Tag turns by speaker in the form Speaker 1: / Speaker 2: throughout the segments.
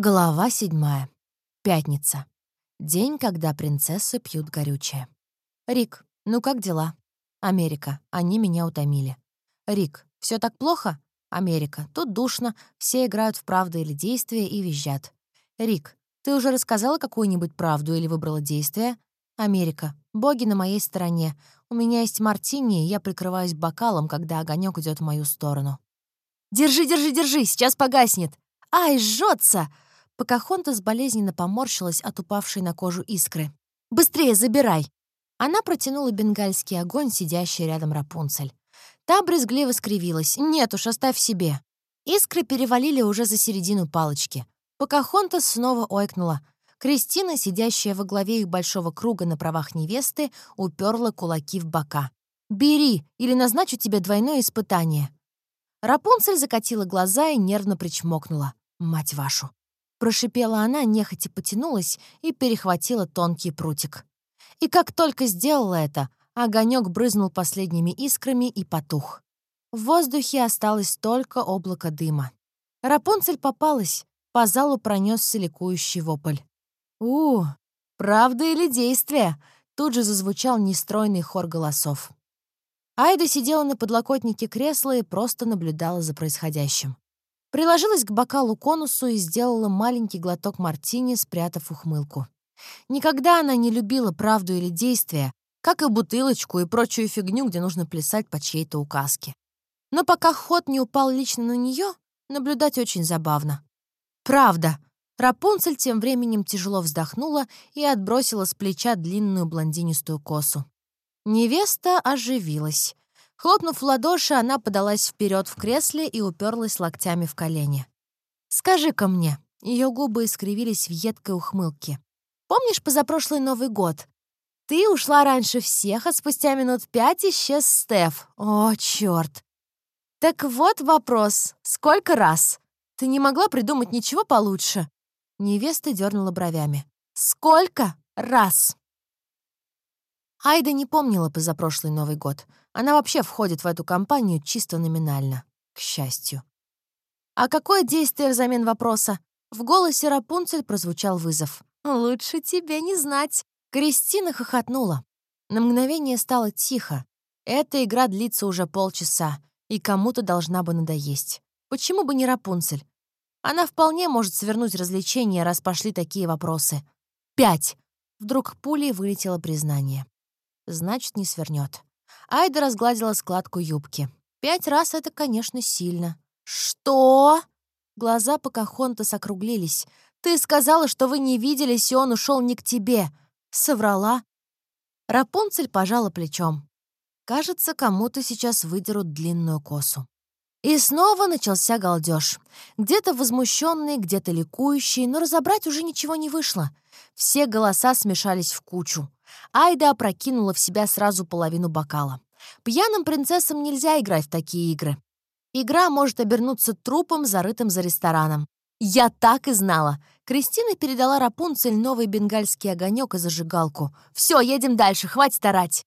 Speaker 1: Глава седьмая. Пятница. День, когда принцессы пьют горючее. Рик, ну как дела? Америка. Они меня утомили. Рик, все так плохо? Америка. Тут душно, все играют в правду или действие и визжат. Рик, ты уже рассказала какую-нибудь правду или выбрала действие? Америка. Боги на моей стороне. У меня есть мартини, и я прикрываюсь бокалом, когда огонек идет в мою сторону. Держи, держи, держи, сейчас погаснет. Ай, жжется! Покахонтас болезненно поморщилась от упавшей на кожу искры. «Быстрее забирай!» Она протянула бенгальский огонь, сидящий рядом Рапунцель. Та брезгливо скривилась. «Нет уж, оставь себе». Искры перевалили уже за середину палочки. Покахонтас снова ойкнула. Кристина, сидящая во главе их большого круга на правах невесты, уперла кулаки в бока. «Бери, или назначу тебе двойное испытание». Рапунцель закатила глаза и нервно причмокнула. «Мать вашу!» Прошипела она, нехотя потянулась и перехватила тонкий прутик. И как только сделала это, огонек брызнул последними искрами и потух. В воздухе осталось только облако дыма. Рапунцель попалась, по залу пронесся ликующий вопль. «У, правда или действие?» Тут же зазвучал нестройный хор голосов. Айда сидела на подлокотнике кресла и просто наблюдала за происходящим. Приложилась к бокалу конусу и сделала маленький глоток мартини, спрятав ухмылку. Никогда она не любила правду или действия, как и бутылочку и прочую фигню, где нужно плясать по чьей-то указке. Но пока ход не упал лично на нее, наблюдать очень забавно. «Правда!» Рапунцель тем временем тяжело вздохнула и отбросила с плеча длинную блондинистую косу. Невеста оживилась. Хлопнув в ладоши, она подалась вперед в кресле и уперлась локтями в колени. «Скажи-ка мне». Ее губы искривились в едкой ухмылке. «Помнишь позапрошлый Новый год? Ты ушла раньше всех, а спустя минут пять исчез Стеф. О, черт! Так вот вопрос. Сколько раз? Ты не могла придумать ничего получше?» Невеста дернула бровями. «Сколько раз?» Айда не помнила позапрошлый Новый год. Она вообще входит в эту компанию чисто номинально. К счастью. «А какое действие взамен вопроса?» В голосе Рапунцель прозвучал вызов. «Лучше тебе не знать». Кристина хохотнула. На мгновение стало тихо. Эта игра длится уже полчаса, и кому-то должна бы надоесть. Почему бы не Рапунцель? Она вполне может свернуть развлечение, раз пошли такие вопросы. «Пять!» Вдруг пулей вылетело признание значит, не свернет. Айда разгладила складку юбки. Пять раз это, конечно, сильно. «Что?» Глаза Покахонтас округлились. «Ты сказала, что вы не виделись, и он ушел не к тебе». Соврала. Рапунцель пожала плечом. Кажется, кому-то сейчас выдерут длинную косу. И снова начался галдеж. Где-то возмущенный, где-то ликующий, но разобрать уже ничего не вышло. Все голоса смешались в кучу. Айда опрокинула в себя сразу половину бокала. Пьяным принцессам нельзя играть в такие игры. Игра может обернуться трупом, зарытым за рестораном. «Я так и знала!» Кристина передала Рапунцель новый бенгальский огонек и зажигалку. «Все, едем дальше, хватит орать!»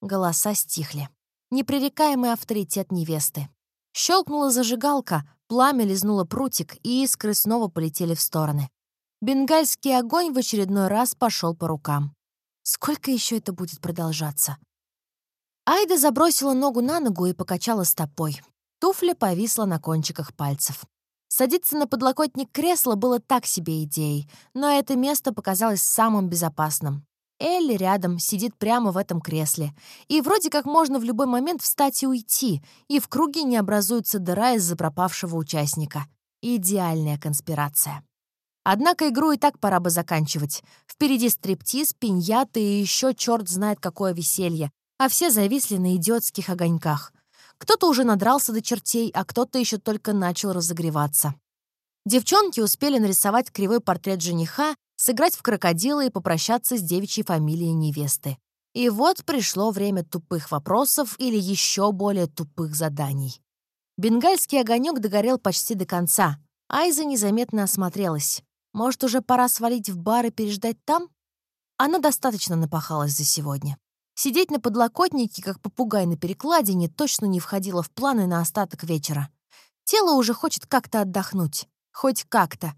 Speaker 1: Голоса стихли. Непререкаемый авторитет невесты. Щелкнула зажигалка, пламя лизнуло прутик, и искры снова полетели в стороны. Бенгальский огонь в очередной раз пошел по рукам. Сколько еще это будет продолжаться? Айда забросила ногу на ногу и покачала стопой. Туфля повисла на кончиках пальцев. Садиться на подлокотник кресла было так себе идеей, но это место показалось самым безопасным. Элли рядом, сидит прямо в этом кресле. И вроде как можно в любой момент встать и уйти, и в круге не образуется дыра из-за пропавшего участника. Идеальная конспирация. Однако игру и так пора бы заканчивать. Впереди стриптиз, пиньяты и еще черт знает какое веселье, а все зависли на идиотских огоньках. Кто-то уже надрался до чертей, а кто-то еще только начал разогреваться. Девчонки успели нарисовать кривой портрет жениха, сыграть в крокодила и попрощаться с девичьей фамилией невесты. И вот пришло время тупых вопросов или еще более тупых заданий. Бенгальский огонек догорел почти до конца. Айза незаметно осмотрелась. Может, уже пора свалить в бар и переждать там? Она достаточно напахалась за сегодня. Сидеть на подлокотнике, как попугай на перекладине, точно не входило в планы на остаток вечера. Тело уже хочет как-то отдохнуть. Хоть как-то.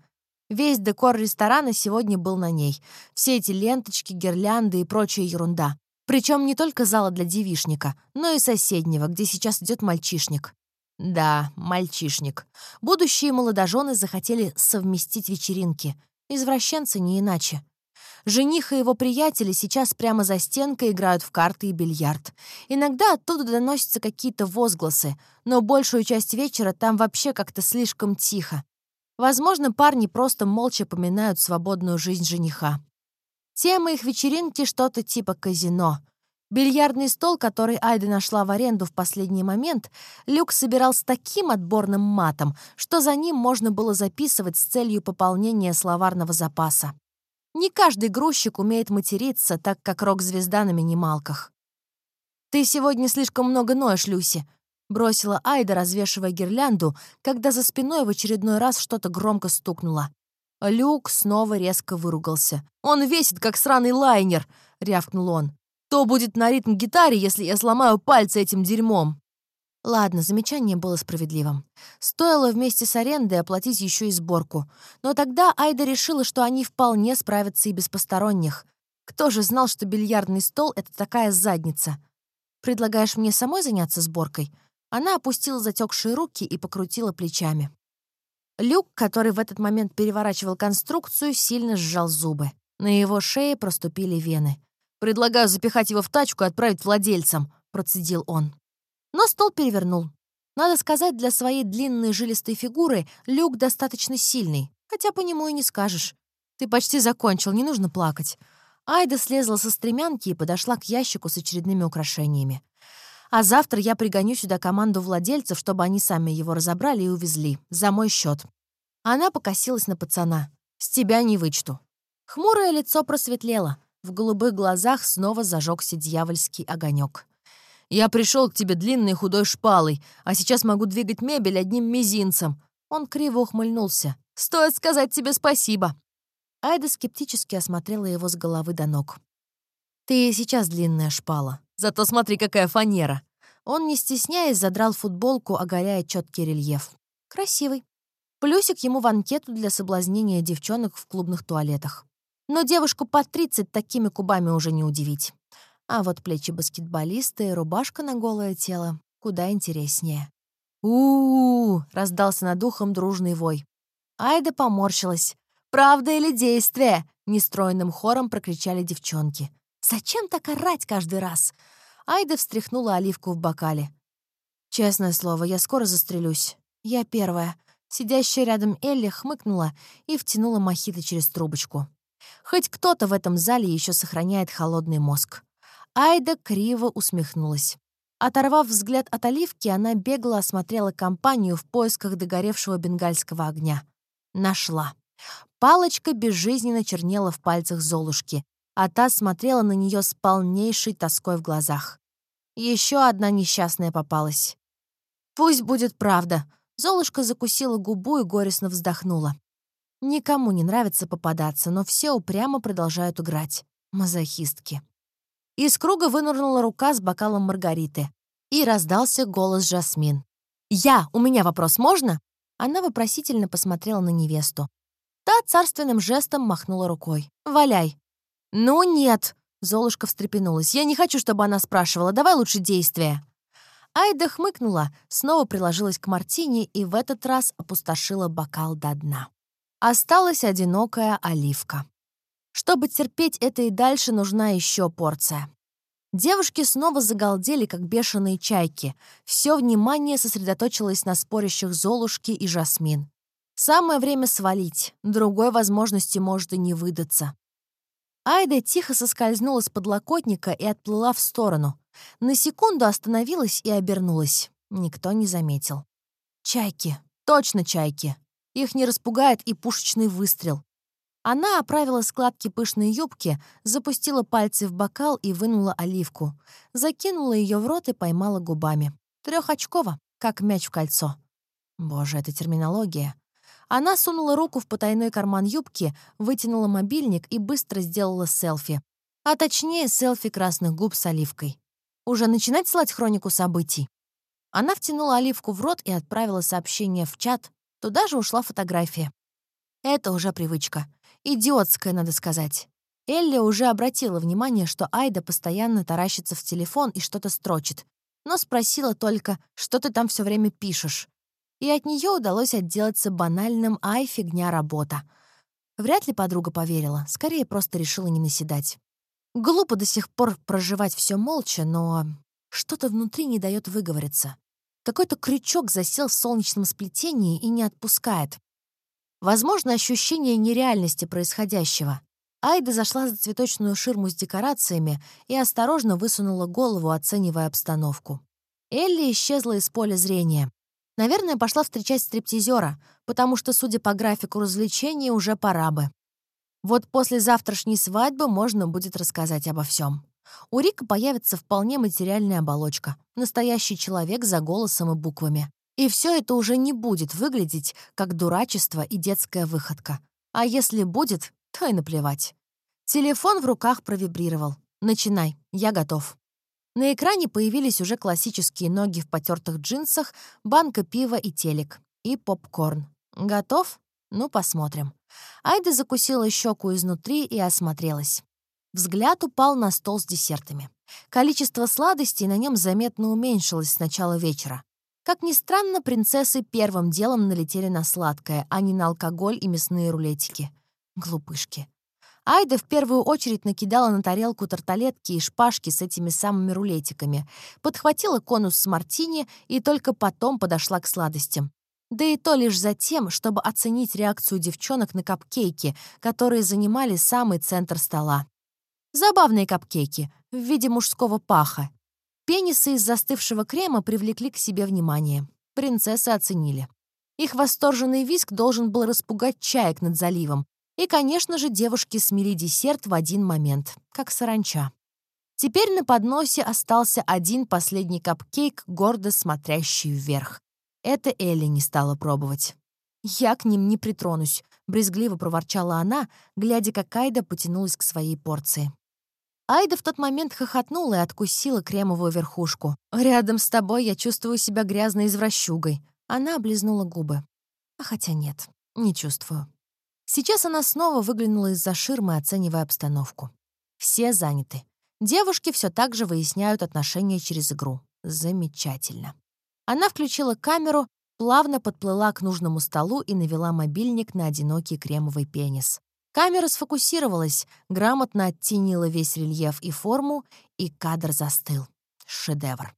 Speaker 1: Весь декор ресторана сегодня был на ней. Все эти ленточки, гирлянды и прочая ерунда. Причем не только зала для девишника, но и соседнего, где сейчас идет мальчишник. Да, мальчишник. Будущие молодожены захотели совместить вечеринки. Извращенцы не иначе. Жених и его приятели сейчас прямо за стенкой играют в карты и бильярд. Иногда оттуда доносятся какие-то возгласы, но большую часть вечера там вообще как-то слишком тихо. Возможно, парни просто молча поминают свободную жизнь жениха. Тема их вечеринки что-то типа казино. Бильярдный стол, который Айда нашла в аренду в последний момент, Люк собирал с таким отборным матом, что за ним можно было записывать с целью пополнения словарного запаса. Не каждый грузчик умеет материться, так как рок-звезда на минималках. «Ты сегодня слишком много ноешь, Люси», Бросила Айда, развешивая гирлянду, когда за спиной в очередной раз что-то громко стукнуло. Люк снова резко выругался. «Он весит, как сраный лайнер!» — рявкнул он. «То будет на ритм-гитаре, если я сломаю пальцы этим дерьмом!» Ладно, замечание было справедливым. Стоило вместе с арендой оплатить еще и сборку. Но тогда Айда решила, что они вполне справятся и без посторонних. Кто же знал, что бильярдный стол — это такая задница? Предлагаешь мне самой заняться сборкой? Она опустила затекшие руки и покрутила плечами. Люк, который в этот момент переворачивал конструкцию, сильно сжал зубы. На его шее проступили вены. «Предлагаю запихать его в тачку и отправить владельцам», — процедил он. Но стол перевернул. Надо сказать, для своей длинной жилистой фигуры Люк достаточно сильный, хотя по нему и не скажешь. «Ты почти закончил, не нужно плакать». Айда слезла со стремянки и подошла к ящику с очередными украшениями. А завтра я пригоню сюда команду владельцев, чтобы они сами его разобрали и увезли. За мой счет. Она покосилась на пацана. «С тебя не вычту». Хмурое лицо просветлело. В голубых глазах снова зажегся дьявольский огонек. «Я пришел к тебе длинной худой шпалой, а сейчас могу двигать мебель одним мизинцем». Он криво ухмыльнулся. «Стоит сказать тебе спасибо». Айда скептически осмотрела его с головы до ног. «Ты сейчас длинная шпала. Зато смотри, какая фанера!» Он, не стесняясь, задрал футболку, оголяя четкий рельеф. Красивый. Плюсик ему в анкету для соблазнения девчонок в клубных туалетах. Но девушку под 30 такими кубами уже не удивить. А вот плечи баскетболиста и рубашка на голое тело куда интереснее. у у, -у раздался над ухом дружный вой. Айда поморщилась. «Правда или действие?» — нестройным хором прокричали девчонки. Зачем так орать каждый раз? Айда встряхнула оливку в бокале. Честное слово, я скоро застрелюсь. Я первая. Сидящая рядом Элли хмыкнула и втянула мохито через трубочку. Хоть кто-то в этом зале еще сохраняет холодный мозг. Айда криво усмехнулась. Оторвав взгляд от оливки, она бегло осмотрела компанию в поисках догоревшего бенгальского огня. Нашла. Палочка безжизненно чернела в пальцах Золушки, а та смотрела на нее с полнейшей тоской в глазах. Еще одна несчастная попалась. «Пусть будет правда», — Золушка закусила губу и горестно вздохнула. Никому не нравится попадаться, но все упрямо продолжают играть. Мазохистки. Из круга вынырнула рука с бокалом Маргариты. И раздался голос Жасмин. «Я! У меня вопрос можно?» Она вопросительно посмотрела на невесту. Та царственным жестом махнула рукой. «Валяй!» «Ну нет!» — Золушка встрепенулась. «Я не хочу, чтобы она спрашивала. Давай лучше действия». Айда хмыкнула, снова приложилась к Мартине и в этот раз опустошила бокал до дна. Осталась одинокая оливка. Чтобы терпеть это и дальше, нужна еще порция. Девушки снова загалдели, как бешеные чайки. Все внимание сосредоточилось на спорящих Золушке и Жасмин. Самое время свалить, другой возможности может и не выдаться. Айда тихо соскользнула с подлокотника и отплыла в сторону. На секунду остановилась и обернулась. Никто не заметил. Чайки. Точно чайки. Их не распугает и пушечный выстрел. Она оправила складки пышной юбки, запустила пальцы в бокал и вынула оливку. Закинула ее в рот и поймала губами. Трехочково, как мяч в кольцо. Боже, это терминология. Она сунула руку в потайной карман юбки, вытянула мобильник и быстро сделала селфи. А точнее, селфи красных губ с оливкой. Уже начинать слать хронику событий? Она втянула оливку в рот и отправила сообщение в чат. Туда же ушла фотография. Это уже привычка. Идиотская, надо сказать. Элли уже обратила внимание, что Айда постоянно таращится в телефон и что-то строчит, но спросила только, что ты там все время пишешь. И от нее удалось отделаться банальным «Ай, фигня, работа». Вряд ли подруга поверила, скорее просто решила не наседать. Глупо до сих пор проживать все молча, но что-то внутри не дает выговориться. Какой-то крючок засел в солнечном сплетении и не отпускает. Возможно, ощущение нереальности происходящего. Айда зашла за цветочную ширму с декорациями и осторожно высунула голову, оценивая обстановку. Элли исчезла из поля зрения. Наверное, пошла встречать стриптизера, потому что, судя по графику развлечений, уже пора бы. Вот после завтрашней свадьбы можно будет рассказать обо всем. У Рика появится вполне материальная оболочка, настоящий человек за голосом и буквами. И все это уже не будет выглядеть как дурачество и детская выходка. А если будет, то и наплевать. Телефон в руках провибрировал. «Начинай, я готов». На экране появились уже классические ноги в потертых джинсах, банка пива и телек. И попкорн. «Готов? Ну, посмотрим». Айда закусила щеку изнутри и осмотрелась. Взгляд упал на стол с десертами. Количество сладостей на нем заметно уменьшилось с начала вечера. Как ни странно, принцессы первым делом налетели на сладкое, а не на алкоголь и мясные рулетики. Глупышки. Айда в первую очередь накидала на тарелку тарталетки и шпажки с этими самыми рулетиками, подхватила конус с мартини и только потом подошла к сладостям. Да и то лишь за тем, чтобы оценить реакцию девчонок на капкейки, которые занимали самый центр стола. Забавные капкейки в виде мужского паха. Пенисы из застывшего крема привлекли к себе внимание. Принцессы оценили. Их восторженный виск должен был распугать чаек над заливом, и, конечно же, девушки смели десерт в один момент, как саранча. Теперь на подносе остался один последний капкейк, гордо смотрящий вверх. Это Элли не стала пробовать. «Я к ним не притронусь», — брезгливо проворчала она, глядя, как Айда потянулась к своей порции. Айда в тот момент хохотнула и откусила кремовую верхушку. «Рядом с тобой я чувствую себя грязной извращугой». Она облизнула губы. А хотя нет, не чувствую. Сейчас она снова выглянула из-за ширмы, оценивая обстановку. Все заняты. Девушки все так же выясняют отношения через игру. Замечательно. Она включила камеру, плавно подплыла к нужному столу и навела мобильник на одинокий кремовый пенис. Камера сфокусировалась, грамотно оттенила весь рельеф и форму, и кадр застыл. Шедевр.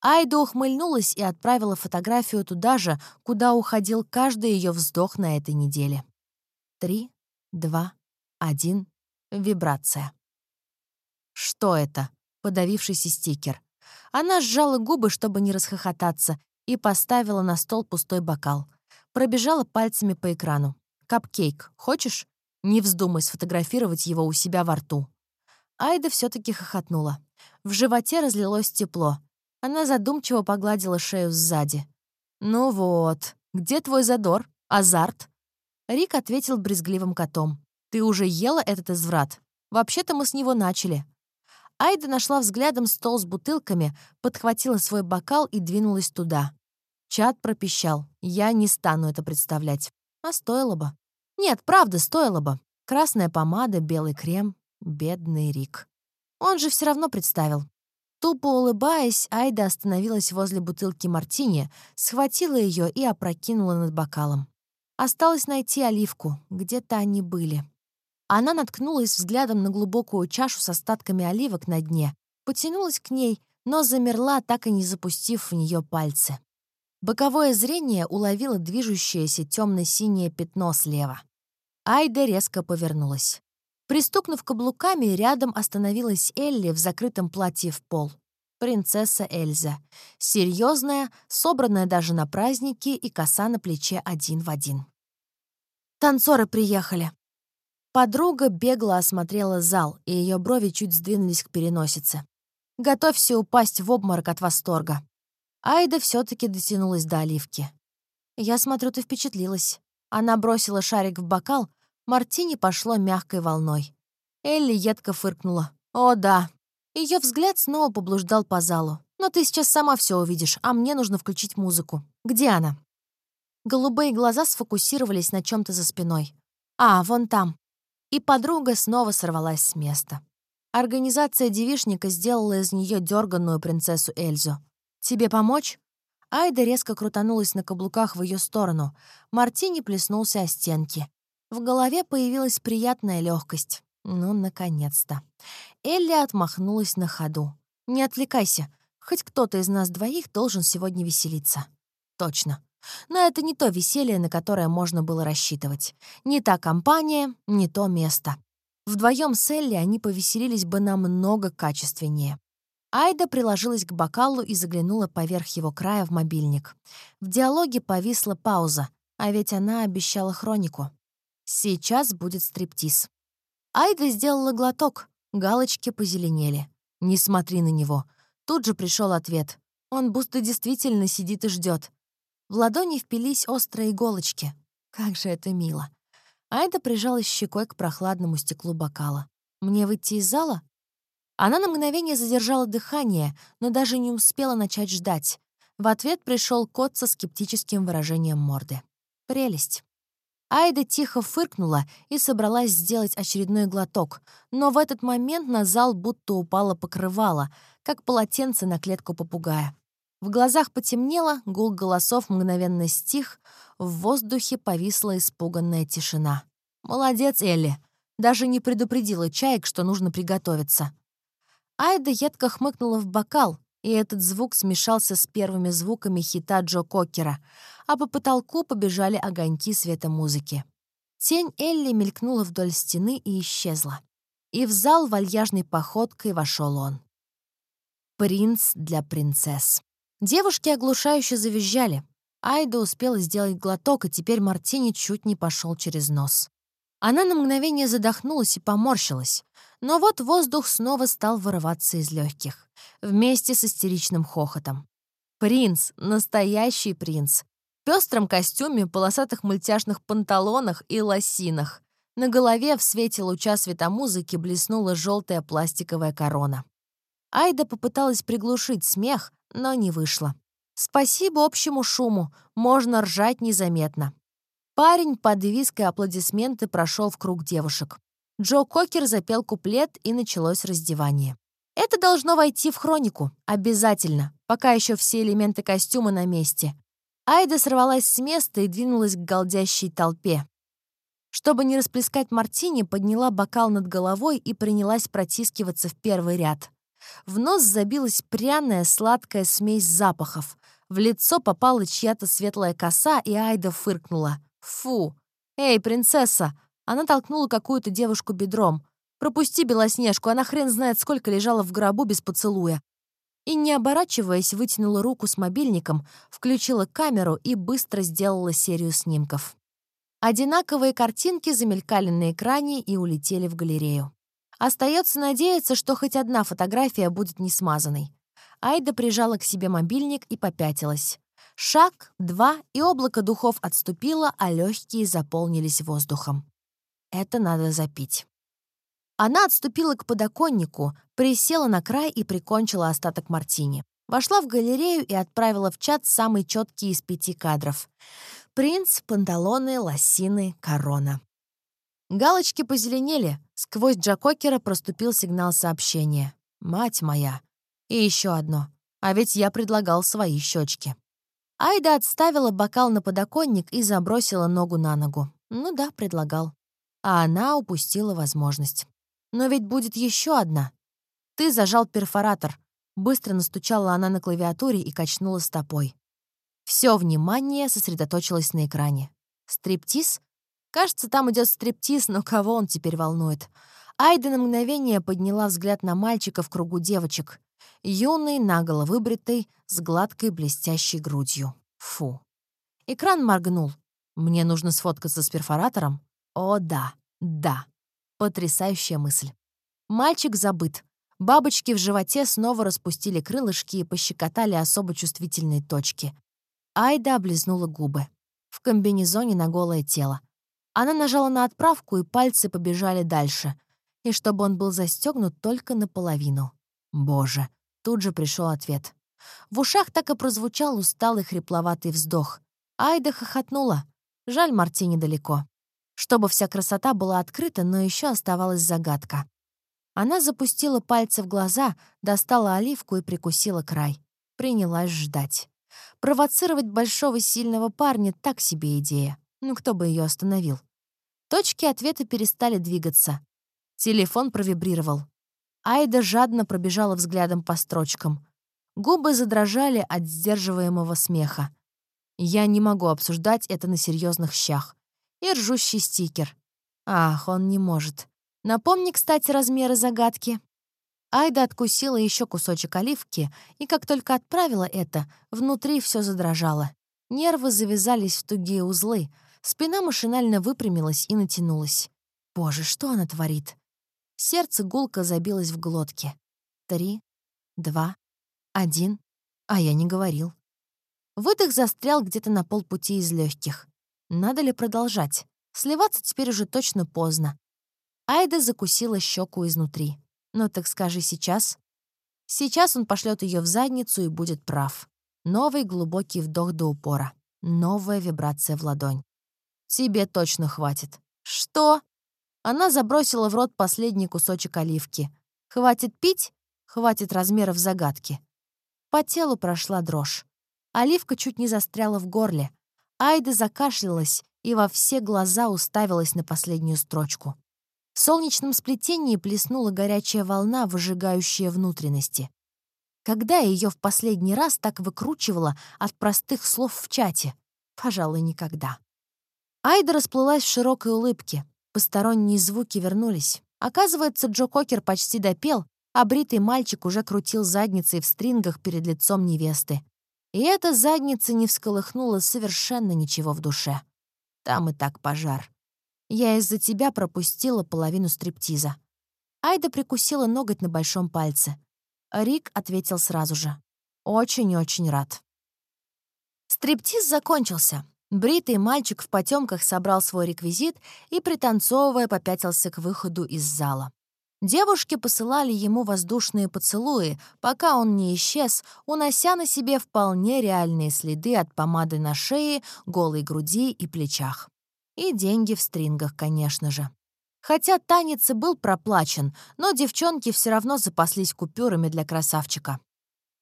Speaker 1: Айда ухмыльнулась и отправила фотографию туда же, куда уходил каждый ее вздох на этой неделе. Три, два, один. Вибрация. Что это? Подавившийся стикер. Она сжала губы, чтобы не расхохотаться, и поставила на стол пустой бокал. Пробежала пальцами по экрану. «Капкейк. Хочешь? Не вздумай сфотографировать его у себя во рту». Айда все таки хохотнула. В животе разлилось тепло. Она задумчиво погладила шею сзади. «Ну вот, где твой задор? Азарт?» Рик ответил брезгливым котом. «Ты уже ела этот изврат? Вообще-то мы с него начали». Айда нашла взглядом стол с бутылками, подхватила свой бокал и двинулась туда. Чат пропищал. «Я не стану это представлять. А стоило бы». «Нет, правда, стоило бы. Красная помада, белый крем. Бедный Рик. Он же все равно представил. Тупо улыбаясь, Айда остановилась возле бутылки мартини, схватила ее и опрокинула над бокалом. Осталось найти оливку. Где-то они были. Она наткнулась взглядом на глубокую чашу с остатками оливок на дне, потянулась к ней, но замерла, так и не запустив в нее пальцы. Боковое зрение уловило движущееся темно-синее пятно слева. Айда резко повернулась. Пристукнув каблуками, рядом остановилась Элли в закрытом платье в пол. Принцесса Эльза. Серьезная, собранная даже на праздники и коса на плече один в один. «Танцоры приехали». Подруга бегло осмотрела зал, и ее брови чуть сдвинулись к переносице. «Готовься упасть в обморок от восторга». Айда все таки дотянулась до оливки. «Я смотрю, ты впечатлилась». Она бросила шарик в бокал, мартини пошло мягкой волной. Элли едко фыркнула. «О, да». Ее взгляд снова поблуждал по залу. «Но ты сейчас сама все увидишь, а мне нужно включить музыку. Где она?» Голубые глаза сфокусировались на чем то за спиной. А, вон там. И подруга снова сорвалась с места. Организация девишника сделала из нее дерганную принцессу Эльзу. «Тебе помочь?» Айда резко крутанулась на каблуках в ее сторону. Мартини плеснулся о стенки. В голове появилась приятная легкость. Ну, наконец-то. Элли отмахнулась на ходу. «Не отвлекайся. Хоть кто-то из нас двоих должен сегодня веселиться». «Точно. Но это не то веселье, на которое можно было рассчитывать. Не та компания, не то место. Вдвоем с Элли они повеселились бы намного качественнее. Айда приложилась к бокалу и заглянула поверх его края в мобильник. В диалоге повисла пауза, а ведь она обещала хронику. Сейчас будет стриптиз. Айда сделала глоток, галочки позеленели. «Не смотри на него». Тут же пришел ответ. Он будто действительно сидит и ждет. В ладони впились острые иголочки. Как же это мило. Айда прижалась щекой к прохладному стеклу бокала. «Мне выйти из зала?» Она на мгновение задержала дыхание, но даже не успела начать ждать. В ответ пришел кот со скептическим выражением морды. «Прелесть». Айда тихо фыркнула и собралась сделать очередной глоток, но в этот момент на зал будто упало покрывало, как полотенце на клетку попугая. В глазах потемнело, гул голосов мгновенно стих, в воздухе повисла испуганная тишина. «Молодец, Элли!» Даже не предупредила чаек, что нужно приготовиться. Айда едко хмыкнула в бокал, и этот звук смешался с первыми звуками хита Джо Кокера, а по потолку побежали огоньки света музыки. Тень Элли мелькнула вдоль стены и исчезла. И в зал вальяжной походкой вошел он. Принц для принцесс. Девушки оглушающе завизжали. Айда успела сделать глоток, и теперь Мартини чуть не пошел через нос. Она на мгновение задохнулась и поморщилась. Но вот воздух снова стал вырываться из легких, вместе с истеричным хохотом. Принц, настоящий принц. В пестром костюме, полосатых мультяшных панталонах и лосинах. На голове в свете луча светомузыки блеснула желтая пластиковая корона. Айда попыталась приглушить смех, но не вышло. Спасибо общему шуму, можно ржать незаметно. Парень под виск и аплодисменты прошел в круг девушек. Джо Кокер запел куплет, и началось раздевание. Это должно войти в хронику. Обязательно, пока еще все элементы костюма на месте. Айда сорвалась с места и двинулась к голдящей толпе. Чтобы не расплескать мартини, подняла бокал над головой и принялась протискиваться в первый ряд. В нос забилась пряная сладкая смесь запахов. В лицо попала чья-то светлая коса, и Айда фыркнула. «Фу! Эй, принцесса!» Она толкнула какую-то девушку бедром. «Пропусти Белоснежку, она хрен знает, сколько лежала в гробу без поцелуя». И, не оборачиваясь, вытянула руку с мобильником, включила камеру и быстро сделала серию снимков. Одинаковые картинки замелькали на экране и улетели в галерею. Остается надеяться, что хоть одна фотография будет не смазанной. Айда прижала к себе мобильник и попятилась. Шаг, два, и облако духов отступило, а легкие заполнились воздухом. Это надо запить. Она отступила к подоконнику, присела на край и прикончила остаток мартини. Вошла в галерею и отправила в чат самый четкий из пяти кадров. Принц, панталоны, лосины, корона. Галочки позеленели. Сквозь Джакокера проступил сигнал сообщения. «Мать моя!» И еще одно. А ведь я предлагал свои щечки. Айда отставила бокал на подоконник и забросила ногу на ногу. Ну да, предлагал. А она упустила возможность. Но ведь будет еще одна. Ты зажал перфоратор. Быстро настучала она на клавиатуре и качнула стопой. Все внимание сосредоточилось на экране. Стриптиз? Кажется, там идет стриптиз, но кого он теперь волнует? Айда на мгновение подняла взгляд на мальчика в кругу девочек. Юный, наголо выбритый, с гладкой блестящей грудью. Фу. Экран моргнул. Мне нужно сфоткаться с перфоратором? О, да, да. Потрясающая мысль. Мальчик забыт. Бабочки в животе снова распустили крылышки и пощекотали особо чувствительные точки. Айда облизнула губы. В комбинезоне на голое тело. Она нажала на отправку, и пальцы побежали дальше. И чтобы он был застегнут только наполовину. Боже, тут же пришел ответ. В ушах так и прозвучал усталый хрипловатый вздох. Айда хохотнула. Жаль, Марти недалеко. Чтобы вся красота была открыта, но еще оставалась загадка. Она запустила пальцы в глаза, достала оливку и прикусила край. Принялась ждать. Провоцировать большого сильного парня — так себе идея. Ну кто бы ее остановил? Точки ответа перестали двигаться. Телефон провибрировал. Айда жадно пробежала взглядом по строчкам. Губы задрожали от сдерживаемого смеха. Я не могу обсуждать это на серьезных щах. И ржущий стикер. Ах, он не может. Напомни, кстати, размеры загадки. Айда откусила еще кусочек оливки, и как только отправила это, внутри все задрожало. Нервы завязались в тугие узлы, спина машинально выпрямилась и натянулась. Боже, что она творит? Сердце гулко забилось в глотке. Три, два, один. А я не говорил. Выдох застрял где-то на полпути из легких. Надо ли продолжать? Сливаться теперь уже точно поздно. Айда закусила щеку изнутри. «Ну так скажи сейчас». Сейчас он пошлет ее в задницу и будет прав. Новый глубокий вдох до упора. Новая вибрация в ладонь. «Тебе точно хватит». «Что?» Она забросила в рот последний кусочек оливки. «Хватит пить? Хватит размеров загадки». По телу прошла дрожь. Оливка чуть не застряла в горле. Айда закашлялась и во все глаза уставилась на последнюю строчку. В солнечном сплетении плеснула горячая волна, выжигающая внутренности. Когда ее в последний раз так выкручивала от простых слов в чате? Пожалуй, никогда. Айда расплылась в широкой улыбке. Посторонние звуки вернулись. Оказывается, Джо Кокер почти допел, а бритый мальчик уже крутил задницей в стрингах перед лицом невесты. И эта задница не всколыхнула совершенно ничего в душе. Там и так пожар. Я из-за тебя пропустила половину стриптиза». Айда прикусила ноготь на большом пальце. Рик ответил сразу же. «Очень-очень рад». Стриптиз закончился. Бритый мальчик в потемках собрал свой реквизит и, пританцовывая, попятился к выходу из зала. Девушки посылали ему воздушные поцелуи, пока он не исчез, унося на себе вполне реальные следы от помады на шее, голой груди и плечах. И деньги в стрингах, конечно же. Хотя танец и был проплачен, но девчонки все равно запаслись купюрами для красавчика.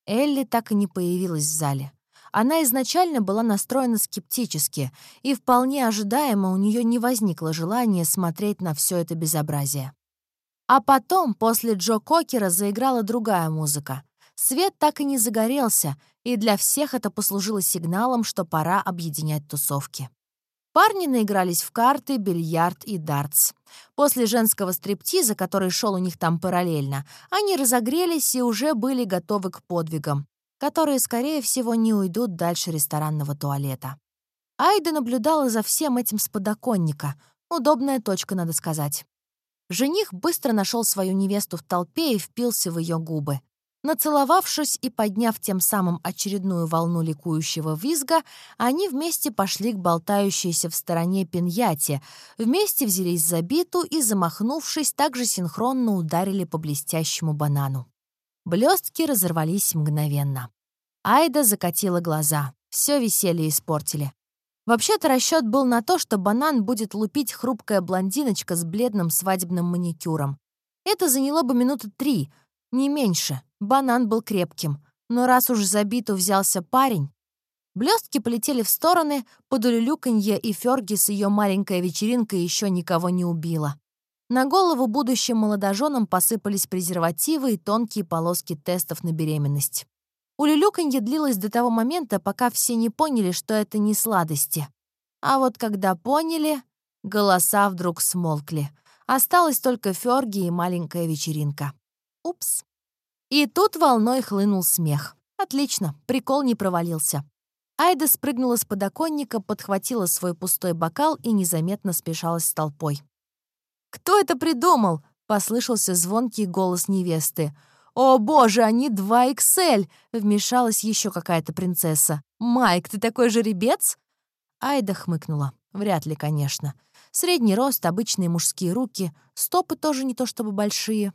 Speaker 1: Элли так и не появилась в зале. Она изначально была настроена скептически, и вполне ожидаемо у нее не возникло желания смотреть на все это безобразие. А потом, после Джо Кокера, заиграла другая музыка. Свет так и не загорелся, и для всех это послужило сигналом, что пора объединять тусовки. Парни наигрались в карты, бильярд и дартс. После женского стриптиза, который шел у них там параллельно, они разогрелись и уже были готовы к подвигам, которые, скорее всего, не уйдут дальше ресторанного туалета. Айда наблюдала за всем этим с подоконника. Удобная точка, надо сказать. Жених быстро нашел свою невесту в толпе и впился в ее губы. Нацеловавшись и подняв тем самым очередную волну ликующего визга, они вместе пошли к болтающейся в стороне пиньяте, вместе взялись за биту и, замахнувшись, также синхронно ударили по блестящему банану. Блестки разорвались мгновенно. Айда закатила глаза. Все веселье испортили. Вообще-то расчет был на то, что банан будет лупить хрупкая блондиночка с бледным свадебным маникюром. Это заняло бы минуты три, не меньше. Банан был крепким. Но раз уж за биту взялся парень... Блестки полетели в стороны, под улюлюканье, и Ферги с ее маленькой вечеринкой еще никого не убила. На голову будущим молодоженам посыпались презервативы и тонкие полоски тестов на беременность. Улюлюканье длилось до того момента, пока все не поняли, что это не сладости. А вот когда поняли, голоса вдруг смолкли. Осталась только Ферги и маленькая вечеринка. Упс. И тут волной хлынул смех. Отлично, прикол не провалился. Айда спрыгнула с подоконника, подхватила свой пустой бокал и незаметно спешалась с толпой. «Кто это придумал?» — послышался звонкий голос невесты. «О, боже, они 2XL!» — вмешалась еще какая-то принцесса. «Майк, ты такой жеребец?» Айда хмыкнула. Вряд ли, конечно. Средний рост, обычные мужские руки, стопы тоже не то чтобы большие.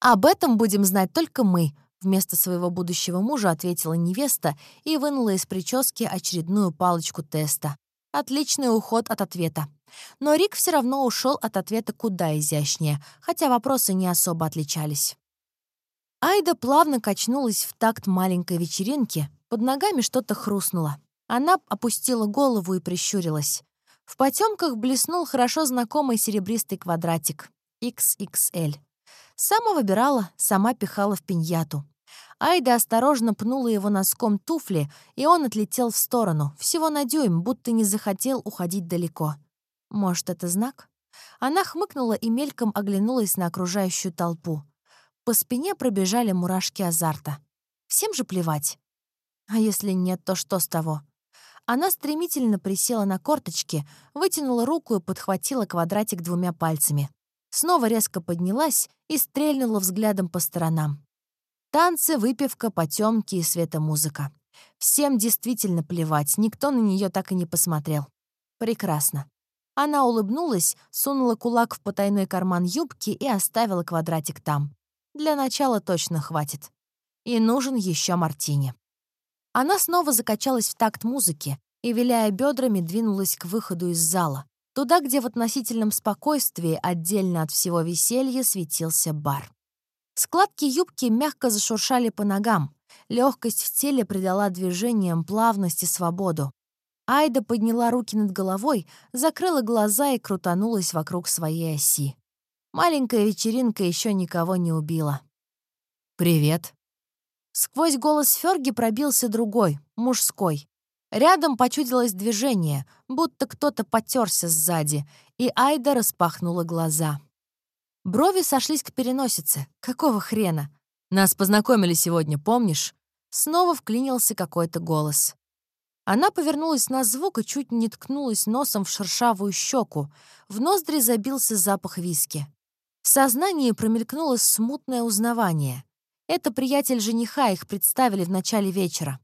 Speaker 1: «Об этом будем знать только мы», — вместо своего будущего мужа ответила невеста и вынула из прически очередную палочку теста. Отличный уход от ответа. Но Рик все равно ушел от ответа куда изящнее, хотя вопросы не особо отличались. Айда плавно качнулась в такт маленькой вечеринки, под ногами что-то хрустнуло. Она опустила голову и прищурилась. В потемках блеснул хорошо знакомый серебристый квадратик — XXL. Сама выбирала, сама пихала в пиньяту. Айда осторожно пнула его носком туфли, и он отлетел в сторону, всего на дюйм, будто не захотел уходить далеко. Может, это знак? Она хмыкнула и мельком оглянулась на окружающую толпу. По спине пробежали мурашки азарта. Всем же плевать. А если нет, то что с того? Она стремительно присела на корточки, вытянула руку и подхватила квадратик двумя пальцами. Снова резко поднялась и стрельнула взглядом по сторонам. Танцы, выпивка, потемки и светомузыка. Всем действительно плевать, никто на нее так и не посмотрел. Прекрасно. Она улыбнулась, сунула кулак в потайной карман юбки и оставила квадратик там. Для начала точно хватит. И нужен еще мартини. Она снова закачалась в такт музыки и, виляя бедрами, двинулась к выходу из зала, туда, где в относительном спокойствии, отдельно от всего веселья, светился бар. Складки юбки мягко зашуршали по ногам, легкость в теле придала движениям плавность и свободу. Айда подняла руки над головой, закрыла глаза и крутанулась вокруг своей оси. Маленькая вечеринка еще никого не убила. «Привет», Сквозь голос Ферги пробился другой, мужской. Рядом почудилось движение, будто кто-то потерся сзади, и Айда распахнула глаза. Брови сошлись к переносице. Какого хрена? Нас познакомили сегодня, помнишь? Снова вклинился какой-то голос. Она повернулась на звук и чуть не ткнулась носом в шершавую щеку. В ноздри забился запах виски. В сознании промелькнуло смутное узнавание. Это приятель жениха, их представили в начале вечера.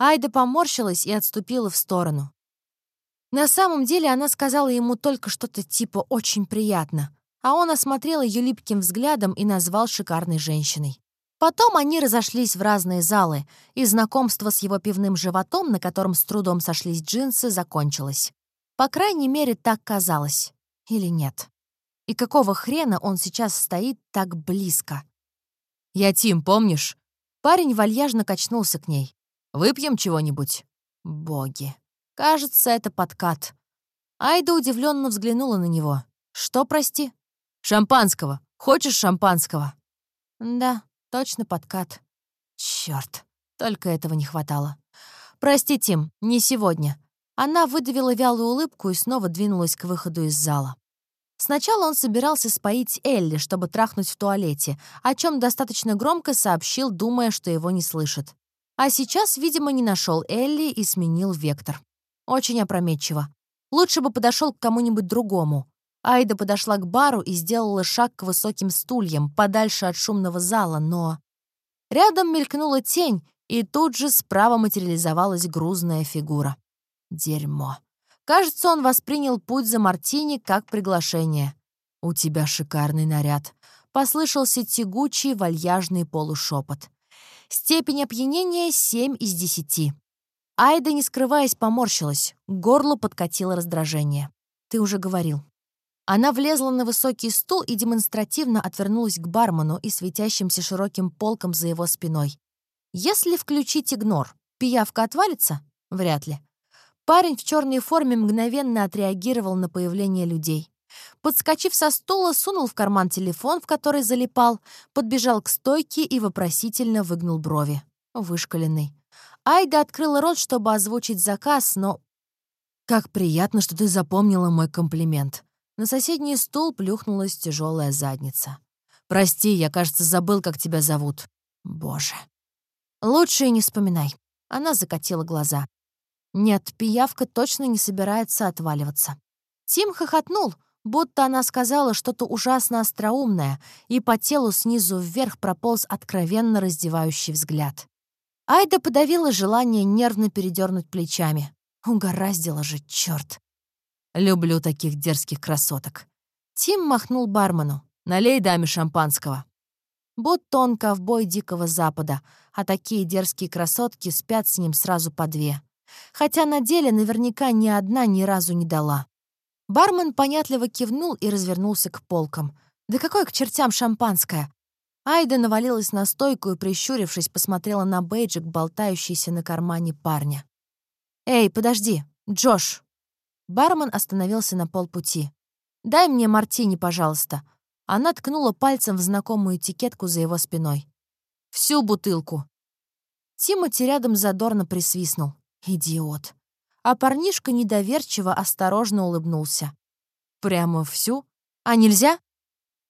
Speaker 1: Айда поморщилась и отступила в сторону. На самом деле она сказала ему только что-то типа «очень приятно», а он осмотрел ее липким взглядом и назвал шикарной женщиной. Потом они разошлись в разные залы, и знакомство с его пивным животом, на котором с трудом сошлись джинсы, закончилось. По крайней мере, так казалось. Или нет? И какого хрена он сейчас стоит так близко? «Я Тим, помнишь?» Парень вальяжно качнулся к ней. «Выпьем чего-нибудь?» «Боги. Кажется, это подкат». Айда удивленно взглянула на него. «Что, прости?» «Шампанского. Хочешь шампанского?» «Да, точно подкат». Черт, только этого не хватало. «Прости, Тим, не сегодня». Она выдавила вялую улыбку и снова двинулась к выходу из зала. Сначала он собирался споить Элли, чтобы трахнуть в туалете, о чем достаточно громко сообщил, думая, что его не слышат. А сейчас, видимо, не нашел Элли и сменил вектор. Очень опрометчиво. Лучше бы подошел к кому-нибудь другому. Айда подошла к бару и сделала шаг к высоким стульям, подальше от шумного зала, но... Рядом мелькнула тень, и тут же справа материализовалась грузная фигура. Дерьмо. Кажется, он воспринял путь за Мартини как приглашение. «У тебя шикарный наряд», — послышался тягучий вальяжный полушепот. Степень опьянения — семь из десяти. Айда, не скрываясь, поморщилась. К горлу подкатило раздражение. «Ты уже говорил». Она влезла на высокий стул и демонстративно отвернулась к бармену и светящимся широким полком за его спиной. Если включить игнор, пиявка отвалится? Вряд ли. Парень в черной форме мгновенно отреагировал на появление людей. Подскочив со стула, сунул в карман телефон, в который залипал, подбежал к стойке и вопросительно выгнул брови. Вышкаленный. Айда открыла рот, чтобы озвучить заказ, но... «Как приятно, что ты запомнила мой комплимент». На соседний стул плюхнулась тяжелая задница. «Прости, я, кажется, забыл, как тебя зовут». «Боже». «Лучше и не вспоминай». Она закатила глаза. Нет, пиявка точно не собирается отваливаться. Тим хохотнул, будто она сказала что-то ужасно остроумное, и по телу снизу вверх прополз откровенно раздевающий взгляд. Айда подавила желание нервно передернуть плечами. Угораздило же, черт. Люблю таких дерзких красоток. Тим махнул бармену. «Налей даме шампанского». Будто он ковбой Дикого Запада, а такие дерзкие красотки спят с ним сразу по две. Хотя на деле наверняка ни одна ни разу не дала. Бармен понятливо кивнул и развернулся к полкам. «Да какое к чертям шампанское?» Айда навалилась на стойку и, прищурившись, посмотрела на бейджик, болтающийся на кармане парня. «Эй, подожди, Джош!» Бармен остановился на полпути. «Дай мне мартини, пожалуйста». Она ткнула пальцем в знакомую этикетку за его спиной. «Всю бутылку». Тимоти рядом задорно присвистнул. «Идиот». А парнишка недоверчиво осторожно улыбнулся. «Прямо всю? А нельзя?»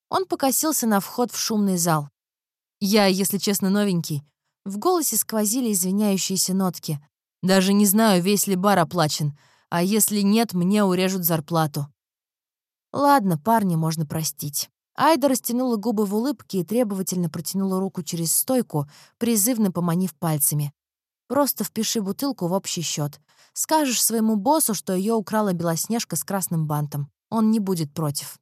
Speaker 1: Он покосился на вход в шумный зал. «Я, если честно, новенький». В голосе сквозили извиняющиеся нотки. «Даже не знаю, весь ли бар оплачен, а если нет, мне урежут зарплату». Ладно, парня можно простить. Айда растянула губы в улыбке и требовательно протянула руку через стойку, призывно поманив пальцами. «Просто впиши бутылку в общий счет. Скажешь своему боссу, что ее украла Белоснежка с красным бантом. Он не будет против».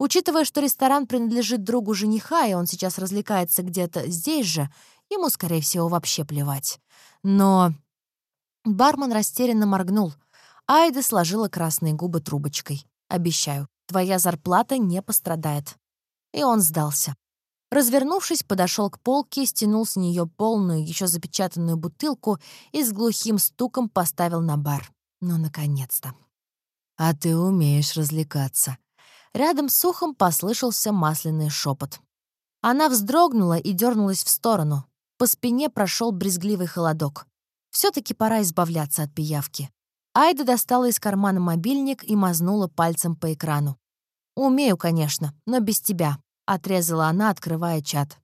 Speaker 1: Учитывая, что ресторан принадлежит другу жениха, и он сейчас развлекается где-то здесь же, ему, скорее всего, вообще плевать. Но... Бармен растерянно моргнул. Айда сложила красные губы трубочкой. «Обещаю, твоя зарплата не пострадает». И он сдался. Развернувшись, подошел к полке, стянул с нее полную, еще запечатанную бутылку и с глухим стуком поставил на бар. Ну, наконец-то. «А ты умеешь развлекаться», Рядом с ухом послышался масляный шепот. Она вздрогнула и дернулась в сторону. По спине прошел брезгливый холодок. все таки пора избавляться от пиявки. Айда достала из кармана мобильник и мазнула пальцем по экрану. «Умею, конечно, но без тебя», — отрезала она, открывая чат.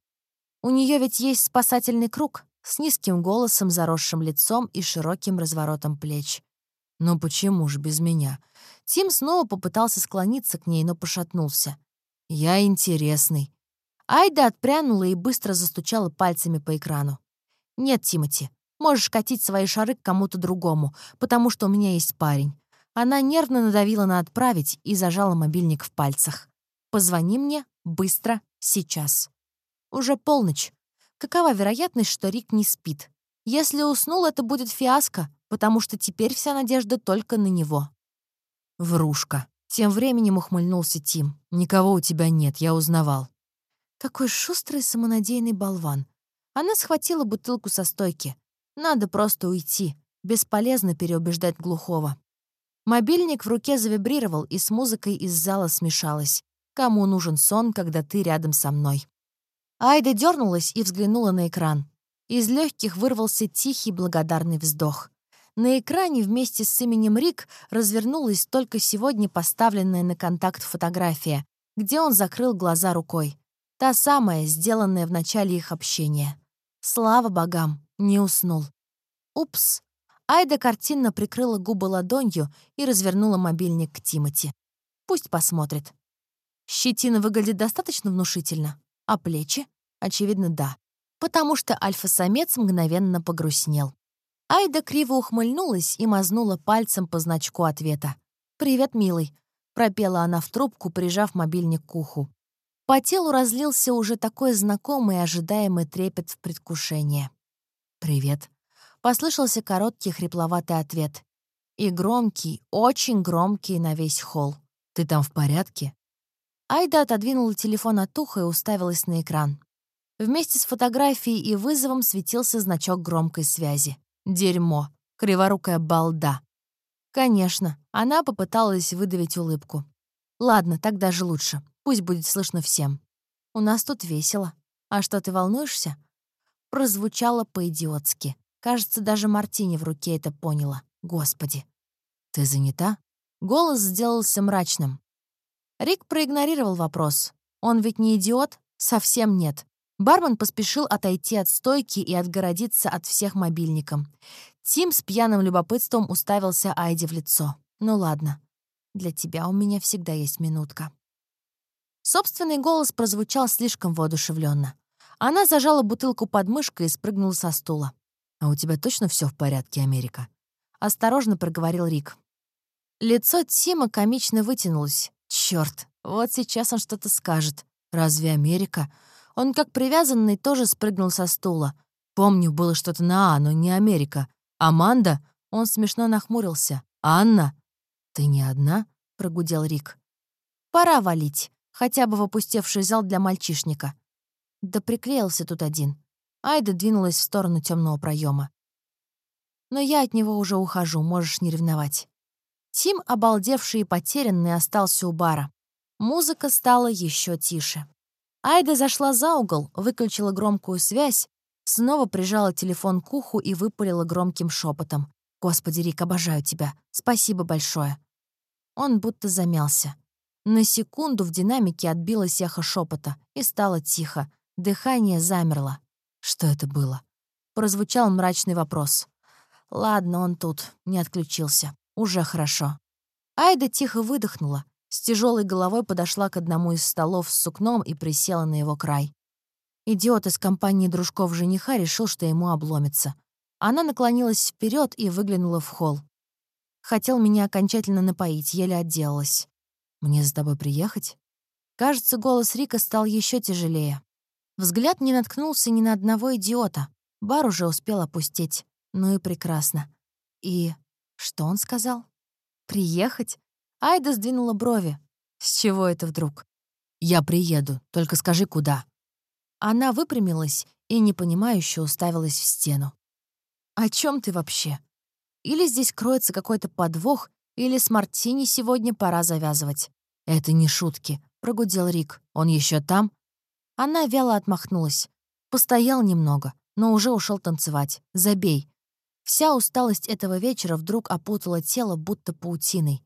Speaker 1: «У нее ведь есть спасательный круг с низким голосом, заросшим лицом и широким разворотом плеч. «Ну почему же без меня?» Тим снова попытался склониться к ней, но пошатнулся. «Я интересный». Айда отпрянула и быстро застучала пальцами по экрану. «Нет, Тимати, можешь катить свои шары к кому-то другому, потому что у меня есть парень». Она нервно надавила на «отправить» и зажала мобильник в пальцах. «Позвони мне быстро, сейчас». Уже полночь. Какова вероятность, что Рик не спит? Если уснул, это будет фиаско, потому что теперь вся надежда только на него. Врушка. Тем временем ухмыльнулся Тим. «Никого у тебя нет, я узнавал». Какой шустрый самонадеянный болван. Она схватила бутылку со стойки. Надо просто уйти. Бесполезно переубеждать глухого. Мобильник в руке завибрировал и с музыкой из зала смешалась. Кому нужен сон, когда ты рядом со мной? Айда дернулась и взглянула на экран. Из легких вырвался тихий благодарный вздох. На экране вместе с именем Рик развернулась только сегодня поставленная на контакт фотография, где он закрыл глаза рукой. Та самая, сделанная в начале их общения. Слава богам, не уснул. Упс. Айда картинно прикрыла губы ладонью и развернула мобильник к Тимати. Пусть посмотрит. Щетина выглядит достаточно внушительно, а плечи? Очевидно, да. Потому что альфа-самец мгновенно погрустнел. Айда криво ухмыльнулась и мазнула пальцем по значку ответа. «Привет, милый», — пропела она в трубку, прижав мобильник к уху. По телу разлился уже такой знакомый и ожидаемый трепет в предвкушении. «Привет», — послышался короткий хрипловатый ответ. И громкий, очень громкий на весь холл. «Ты там в порядке?» Айда отодвинула телефон от уха и уставилась на экран. Вместе с фотографией и вызовом светился значок громкой связи. Дерьмо. Криворукая балда. Конечно, она попыталась выдавить улыбку. Ладно, так даже лучше. Пусть будет слышно всем. У нас тут весело. А что, ты волнуешься? Прозвучало по-идиотски. Кажется, даже Мартини в руке это поняла. Господи. Ты занята? Голос сделался мрачным. Рик проигнорировал вопрос. Он ведь не идиот? Совсем нет. Бармен поспешил отойти от стойки и отгородиться от всех мобильником. Тим с пьяным любопытством уставился Айде в лицо. «Ну ладно, для тебя у меня всегда есть минутка». Собственный голос прозвучал слишком воодушевленно. Она зажала бутылку под мышкой и спрыгнула со стула. «А у тебя точно все в порядке, Америка?» Осторожно проговорил Рик. Лицо Тима комично вытянулось. Черт, вот сейчас он что-то скажет. «Разве Америка?» Он, как привязанный, тоже спрыгнул со стула. Помню, было что-то на «А», но не Америка. Аманда? Он смешно нахмурился. «Анна, ты не одна?» — прогудел Рик. «Пора валить, хотя бы в опустевший зал для мальчишника». Да приклеился тут один. Айда двинулась в сторону темного проема. «Но я от него уже ухожу, можешь не ревновать». Тим, обалдевший и потерянный, остался у бара. Музыка стала еще тише. Айда зашла за угол, выключила громкую связь, снова прижала телефон к уху и выпалила громким шепотом. «Господи, Рик, обожаю тебя. Спасибо большое». Он будто замялся. На секунду в динамике отбилось эхо шепота и стало тихо. Дыхание замерло. Что это было? Прозвучал мрачный вопрос. Ладно, он тут, не отключился. Уже хорошо. Айда тихо выдохнула, с тяжелой головой подошла к одному из столов с сукном и присела на его край. Идиот из компании дружков жениха решил, что ему обломится. Она наклонилась вперед и выглянула в холл. Хотел меня окончательно напоить, еле отделалась. «Мне за тобой приехать?» Кажется, голос Рика стал еще тяжелее. Взгляд не наткнулся ни на одного идиота. Бар уже успел опустеть. Ну и прекрасно. И что он сказал? «Приехать?» Айда сдвинула брови. «С чего это вдруг?» «Я приеду, только скажи, куда». Она выпрямилась и непонимающе уставилась в стену. «О чем ты вообще? Или здесь кроется какой-то подвох, или с Мартини сегодня пора завязывать». «Это не шутки», — прогудел Рик. «Он еще там?» Она вяло отмахнулась. Постоял немного, но уже ушел танцевать. Забей. Вся усталость этого вечера вдруг опутала тело, будто паутиной.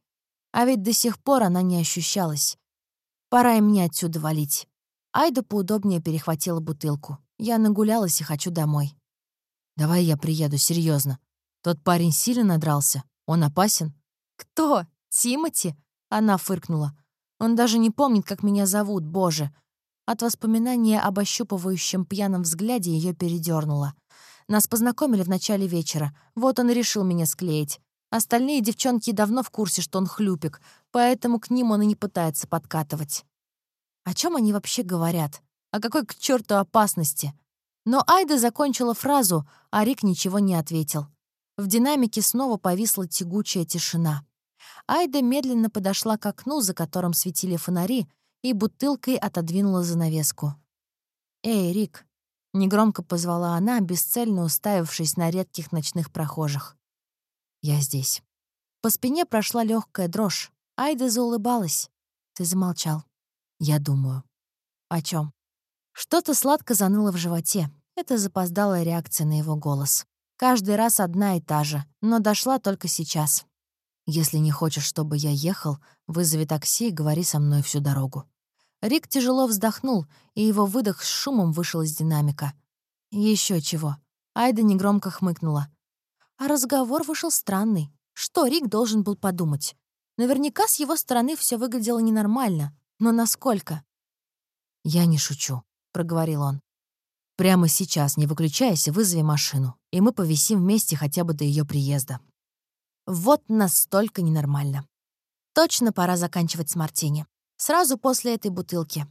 Speaker 1: А ведь до сих пор она не ощущалась. Пора и мне отсюда валить. Айда поудобнее перехватила бутылку. Я нагулялась и хочу домой. «Давай я приеду, серьезно. Тот парень сильно надрался. Он опасен?» «Кто? Тимати?» Она фыркнула. «Он даже не помнит, как меня зовут, боже!» От воспоминания об ощупывающем пьяном взгляде ее передернуло. Нас познакомили в начале вечера. Вот он и решил меня склеить. Остальные девчонки давно в курсе, что он хлюпик, поэтому к ним он и не пытается подкатывать. О чем они вообще говорят? О какой к черту опасности? Но Айда закончила фразу, а Рик ничего не ответил. В динамике снова повисла тягучая тишина. Айда медленно подошла к окну, за которым светили фонари, и бутылкой отодвинула занавеску. «Эй, Рик!» — негромко позвала она, бесцельно уставившись на редких ночных прохожих. Я здесь. По спине прошла легкая дрожь. Айда заулыбалась. Ты замолчал. Я думаю. О чем? Что-то сладко заныло в животе. Это запоздалая реакция на его голос. Каждый раз одна и та же, но дошла только сейчас. Если не хочешь, чтобы я ехал, вызови такси и говори со мной всю дорогу. Рик тяжело вздохнул, и его выдох с шумом вышел из динамика. Еще чего. Айда негромко хмыкнула. А разговор вышел странный. Что Рик должен был подумать? Наверняка с его стороны все выглядело ненормально. Но насколько? «Я не шучу», — проговорил он. «Прямо сейчас, не выключайся, вызови машину, и мы повисим вместе хотя бы до ее приезда». Вот настолько ненормально. Точно пора заканчивать с Мартини. Сразу после этой бутылки.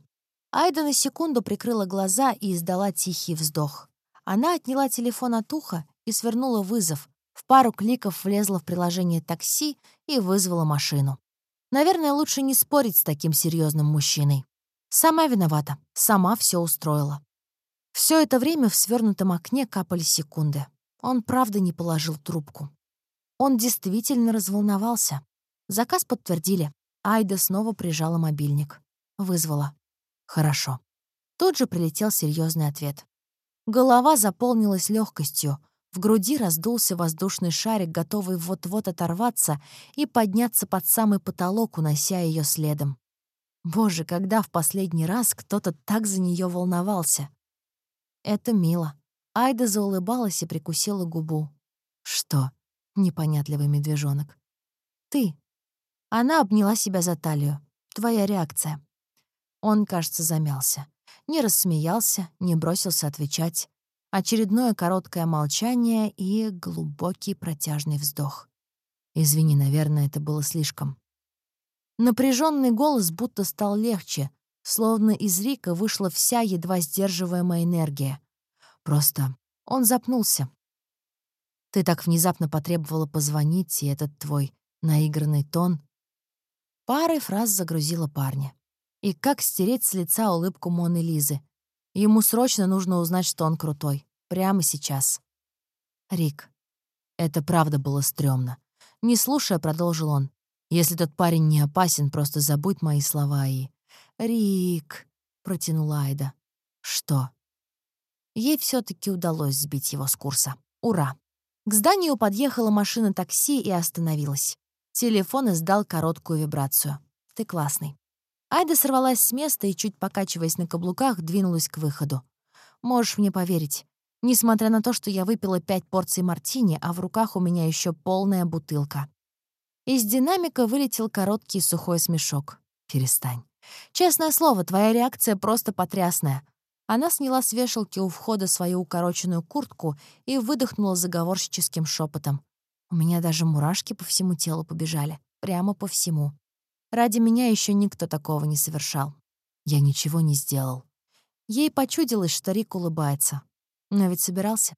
Speaker 1: Айда на секунду прикрыла глаза и издала тихий вздох. Она отняла телефон от уха и свернула вызов, в пару кликов влезла в приложение такси и вызвала машину. Наверное, лучше не спорить с таким серьезным мужчиной. Сама виновата, сама все устроила. Все это время в свернутом окне капали секунды. Он правда не положил трубку. Он действительно разволновался. Заказ подтвердили. Айда снова прижала мобильник. Вызвала. Хорошо. Тут же прилетел серьезный ответ. Голова заполнилась легкостью, в груди раздулся воздушный шарик, готовый вот-вот оторваться и подняться под самый потолок, унося ее следом. Боже, когда в последний раз кто-то так за нее волновался? Это мило. Айда заулыбалась и прикусила губу. «Что?» — непонятливый медвежонок. «Ты». Она обняла себя за талию. «Твоя реакция». Он, кажется, замялся. Не рассмеялся, не бросился отвечать. Очередное короткое молчание и глубокий протяжный вздох. Извини, наверное, это было слишком. Напряженный голос будто стал легче, словно из Рика вышла вся едва сдерживаемая энергия. Просто он запнулся. Ты так внезапно потребовала позвонить, и этот твой наигранный тон. Парой фраз загрузила парня. И как стереть с лица улыбку Моны Лизы? Ему срочно нужно узнать, что он крутой. Прямо сейчас. Рик. Это правда было стрёмно. Не слушая, продолжил он. Если тот парень не опасен, просто забудь мои слова и... «Рик», — протянула Айда. «Что?» Ей все таки удалось сбить его с курса. Ура! К зданию подъехала машина такси и остановилась. Телефон издал короткую вибрацию. «Ты классный». Айда сорвалась с места и, чуть покачиваясь на каблуках, двинулась к выходу. «Можешь мне поверить. Несмотря на то, что я выпила пять порций мартини, а в руках у меня еще полная бутылка». Из динамика вылетел короткий сухой смешок. «Перестань. Честное слово, твоя реакция просто потрясная. Она сняла с вешалки у входа свою укороченную куртку и выдохнула заговорщическим шепотом. У меня даже мурашки по всему телу побежали. Прямо по всему. Ради меня еще никто такого не совершал. Я ничего не сделал. Ей почудилось, что Рик улыбается. Но ведь собирался.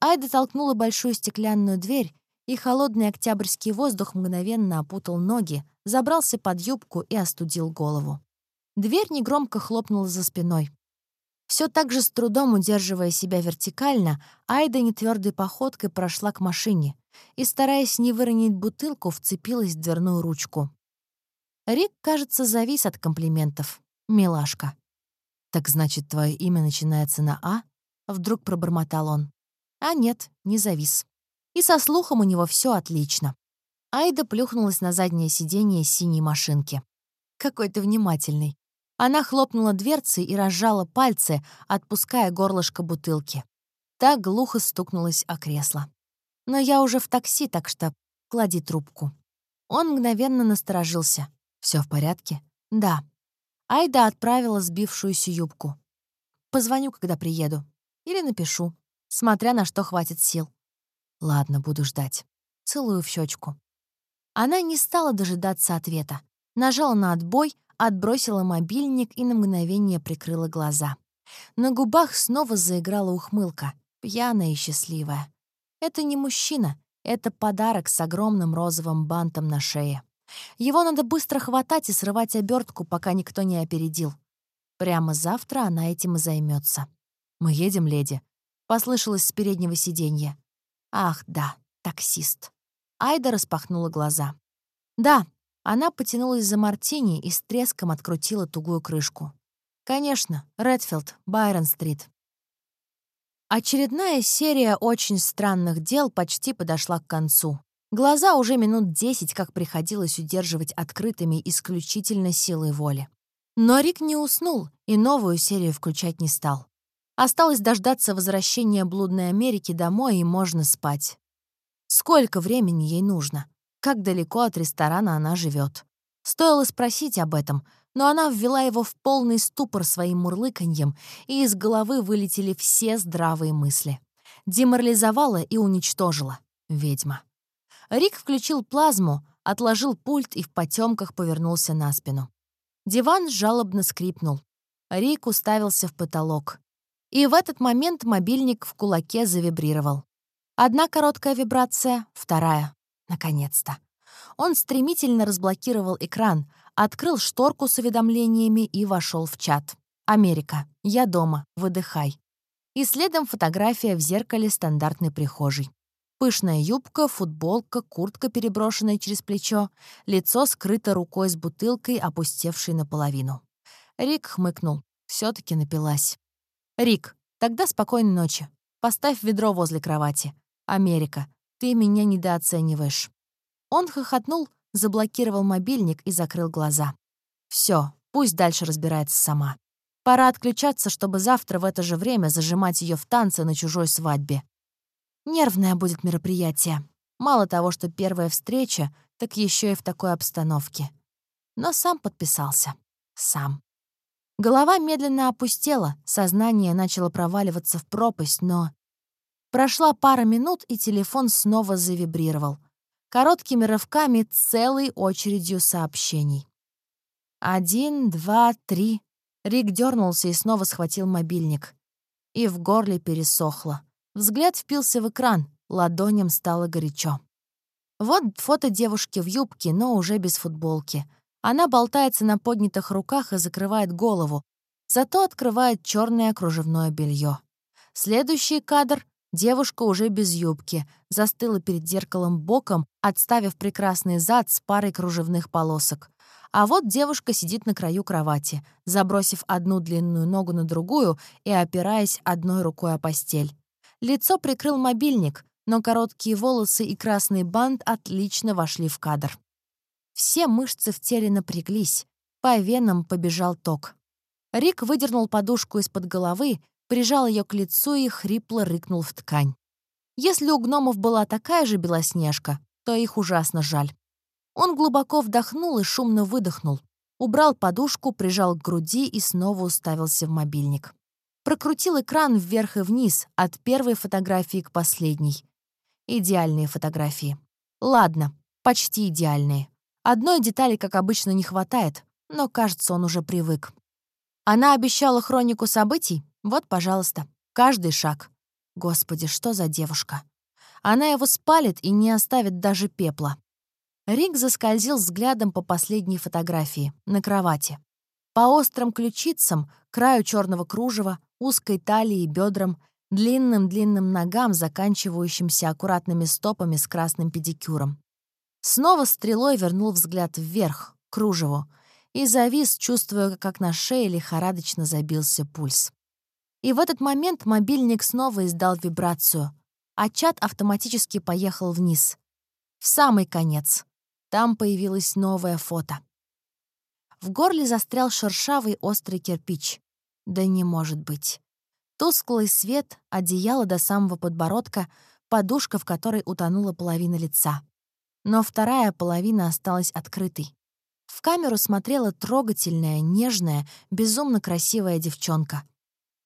Speaker 1: Айда толкнула большую стеклянную дверь, и холодный октябрьский воздух мгновенно опутал ноги, забрался под юбку и остудил голову. Дверь негромко хлопнула за спиной. Все так же с трудом удерживая себя вертикально, Айда нетвердой походкой прошла к машине и, стараясь не выронить бутылку, вцепилась в дверную ручку. Рик, кажется, завис от комплиментов. «Милашка». «Так значит, твое имя начинается на «А»?» Вдруг пробормотал он. А нет, не завис. И со слухом у него все отлично. Айда плюхнулась на заднее сиденье синей машинки. «Какой ты внимательный. Она хлопнула дверцей и разжала пальцы, отпуская горлышко бутылки. Так глухо стукнулась о кресло. «Но я уже в такси, так что клади трубку». Он мгновенно насторожился. Все в порядке?» «Да». Айда отправила сбившуюся юбку. «Позвоню, когда приеду. Или напишу, смотря на что хватит сил». «Ладно, буду ждать. Целую в щечку. Она не стала дожидаться ответа. Нажала на отбой, отбросила мобильник и на мгновение прикрыла глаза. На губах снова заиграла ухмылка, пьяная и счастливая. Это не мужчина, это подарок с огромным розовым бантом на шее. Его надо быстро хватать и срывать обертку, пока никто не опередил. Прямо завтра она этим и займется. «Мы едем, леди», — послышалось с переднего сиденья. «Ах, да, таксист». Айда распахнула глаза. «Да, она потянулась за мартини и с треском открутила тугую крышку. Конечно, Редфилд, Байрон-стрит. Очередная серия очень странных дел почти подошла к концу. Глаза уже минут десять, как приходилось удерживать открытыми исключительно силой воли. Но Рик не уснул и новую серию включать не стал. Осталось дождаться возвращения блудной Америки домой, и можно спать. Сколько времени ей нужно? как далеко от ресторана она живет. Стоило спросить об этом, но она ввела его в полный ступор своим мурлыканьем, и из головы вылетели все здравые мысли. Деморализовала и уничтожила. Ведьма. Рик включил плазму, отложил пульт и в потемках повернулся на спину. Диван жалобно скрипнул. Рик уставился в потолок. И в этот момент мобильник в кулаке завибрировал. Одна короткая вибрация, вторая. Наконец-то. Он стремительно разблокировал экран, открыл шторку с уведомлениями и вошел в чат. «Америка. Я дома. Выдыхай». И следом фотография в зеркале стандартной прихожей. Пышная юбка, футболка, куртка, переброшенная через плечо, лицо скрыто рукой с бутылкой, опустевшей наполовину. Рик хмыкнул. все таки напилась. «Рик, тогда спокойной ночи. Поставь ведро возле кровати. Америка, ты меня недооцениваешь». Он хохотнул, заблокировал мобильник и закрыл глаза. Все, пусть дальше разбирается сама. Пора отключаться, чтобы завтра в это же время зажимать ее в танце на чужой свадьбе. Нервное будет мероприятие. Мало того, что первая встреча, так еще и в такой обстановке. Но сам подписался. Сам. Голова медленно опустела, сознание начало проваливаться в пропасть, но... Прошла пара минут, и телефон снова завибрировал. Короткими рывками целой очередью сообщений. Один, два, три. Рик дернулся и снова схватил мобильник. И в горле пересохло. Взгляд впился в экран. ладоням стало горячо. Вот фото девушки в юбке, но уже без футболки. Она болтается на поднятых руках и закрывает голову, зато открывает черное кружевное белье. Следующий кадр — девушка уже без юбки, застыла перед зеркалом боком, отставив прекрасный зад с парой кружевных полосок. А вот девушка сидит на краю кровати, забросив одну длинную ногу на другую и опираясь одной рукой о постель. Лицо прикрыл мобильник, но короткие волосы и красный бант отлично вошли в кадр. Все мышцы в теле напряглись, по венам побежал ток. Рик выдернул подушку из-под головы, прижал ее к лицу и хрипло рыкнул в ткань. Если у гномов была такая же белоснежка, то их ужасно жаль. Он глубоко вдохнул и шумно выдохнул, убрал подушку, прижал к груди и снова уставился в мобильник. Прокрутил экран вверх и вниз, от первой фотографии к последней. Идеальные фотографии. Ладно, почти идеальные. Одной детали, как обычно, не хватает, но, кажется, он уже привык. Она обещала хронику событий? Вот, пожалуйста, каждый шаг. Господи, что за девушка? Она его спалит и не оставит даже пепла. Рик заскользил взглядом по последней фотографии, на кровати. По острым ключицам, краю черного кружева, узкой талии и бедрам, длинным-длинным ногам, заканчивающимся аккуратными стопами с красным педикюром. Снова стрелой вернул взгляд вверх, к кружеву, и завис, чувствуя, как на шее лихорадочно забился пульс. И в этот момент мобильник снова издал вибрацию, а чат автоматически поехал вниз. В самый конец. Там появилось новое фото. В горле застрял шершавый острый кирпич. Да не может быть. Тусклый свет, одеяло до самого подбородка, подушка, в которой утонула половина лица. Но вторая половина осталась открытой. В камеру смотрела трогательная, нежная, безумно красивая девчонка.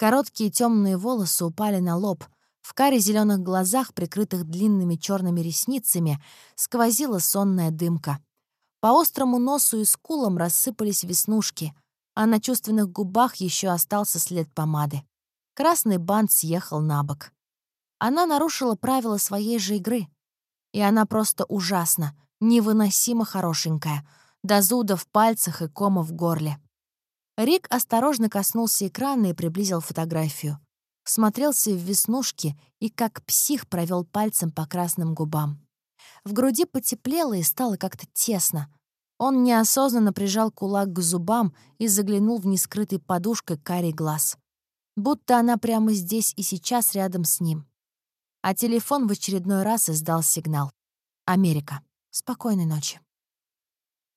Speaker 1: Короткие темные волосы упали на лоб. В каре зеленых глазах, прикрытых длинными черными ресницами, сквозила сонная дымка. По острому носу и скулам рассыпались веснушки, а на чувственных губах еще остался след помады. Красный бант съехал на бок. Она нарушила правила своей же игры. И она просто ужасно, невыносимо хорошенькая, до зуда в пальцах и кома в горле. Рик осторожно коснулся экрана и приблизил фотографию. Смотрелся в веснушки и как псих провел пальцем по красным губам. В груди потеплело и стало как-то тесно. Он неосознанно прижал кулак к зубам и заглянул в нескрытый подушкой карий глаз будто она прямо здесь и сейчас рядом с ним. А телефон в очередной раз издал сигнал. «Америка. Спокойной ночи».